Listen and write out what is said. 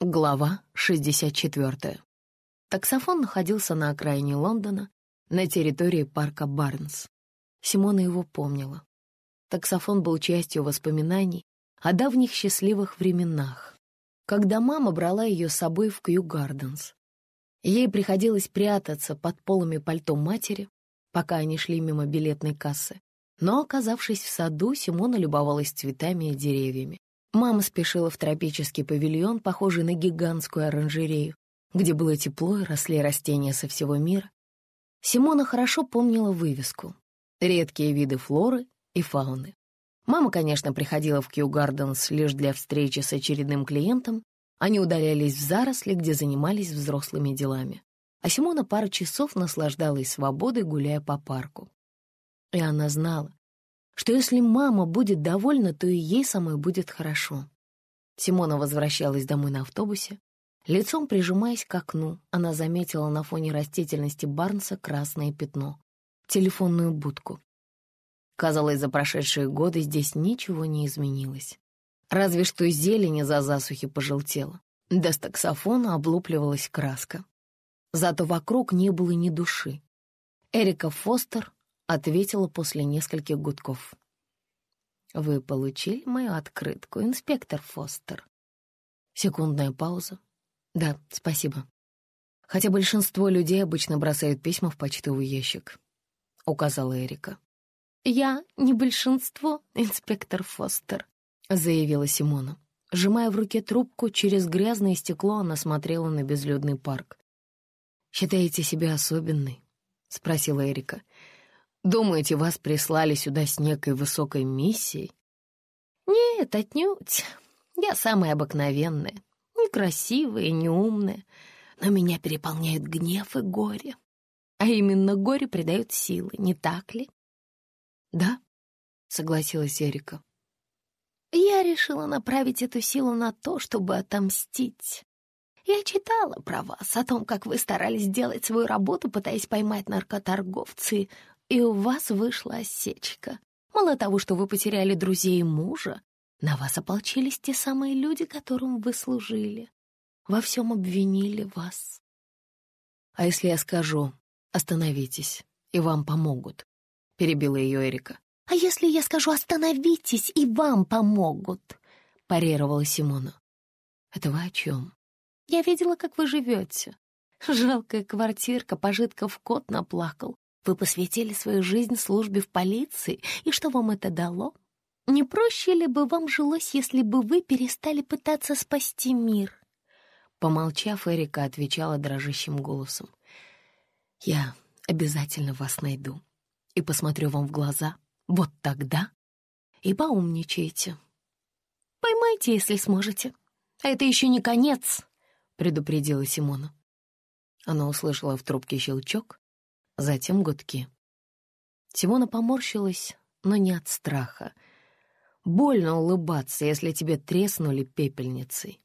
Глава 64. Таксофон находился на окраине Лондона, на территории парка Барнс. Симона его помнила. Таксофон был частью воспоминаний о давних счастливых временах, когда мама брала ее с собой в Кью Гарденс. Ей приходилось прятаться под полами пальто матери, пока они шли мимо билетной кассы. Но, оказавшись в саду, Симона любовалась цветами и деревьями. Мама спешила в тропический павильон, похожий на гигантскую оранжерею, где было тепло и росли растения со всего мира. Симона хорошо помнила вывеску «Редкие виды флоры и фауны». Мама, конечно, приходила в Кью Гарденс лишь для встречи с очередным клиентом. Они удалялись в заросли, где занимались взрослыми делами. А Симона пару часов наслаждалась свободой, гуляя по парку. И она знала, что если мама будет довольна, то и ей самой будет хорошо. Симона возвращалась домой на автобусе. Лицом прижимаясь к окну, она заметила на фоне растительности Барнса красное пятно — телефонную будку. Казалось, за прошедшие годы здесь ничего не изменилось. Разве что зелень из-за засухи пожелтела. До стаксофона облупливалась краска. Зато вокруг не было ни души. Эрика Фостер ответила после нескольких гудков. «Вы получили мою открытку, инспектор Фостер?» Секундная пауза. «Да, спасибо. Хотя большинство людей обычно бросают письма в почтовый ящик», — указала Эрика. «Я не большинство, инспектор Фостер», — заявила Симона. Сжимая в руке трубку, через грязное стекло она смотрела на безлюдный парк. «Считаете себя особенной?» — спросила Эрика. «Эрика». Думаете, вас прислали сюда с некой высокой миссией? Нет, отнюдь. Я самая обыкновенная, некрасивая неумная, но меня переполняют гнев и горе. А именно горе придает силы, не так ли? Да, согласилась Эрика. Я решила направить эту силу на то, чтобы отомстить. Я читала про вас, о том, как вы старались сделать свою работу, пытаясь поймать наркоторговцы и у вас вышла осечка. Мало того, что вы потеряли друзей и мужа, на вас ополчились те самые люди, которым вы служили. Во всем обвинили вас. А если я скажу «остановитесь», и вам помогут?» — перебила ее Эрика. «А если я скажу «остановитесь», и вам помогут?» — парировала Симона. «Это вы о чем?» «Я видела, как вы живете. Жалкая квартирка, пожитков кот наплакал. Вы посвятили свою жизнь службе в полиции, и что вам это дало? Не проще ли бы вам жилось, если бы вы перестали пытаться спасти мир?» Помолчав, Эрика отвечала дрожащим голосом. «Я обязательно вас найду и посмотрю вам в глаза. Вот тогда и поумничайте. Поймайте, если сможете. А это еще не конец», — предупредила Симона. Она услышала в трубке щелчок затем гудки. Симона поморщилась, но не от страха. Больно улыбаться, если тебе треснули пепельницей.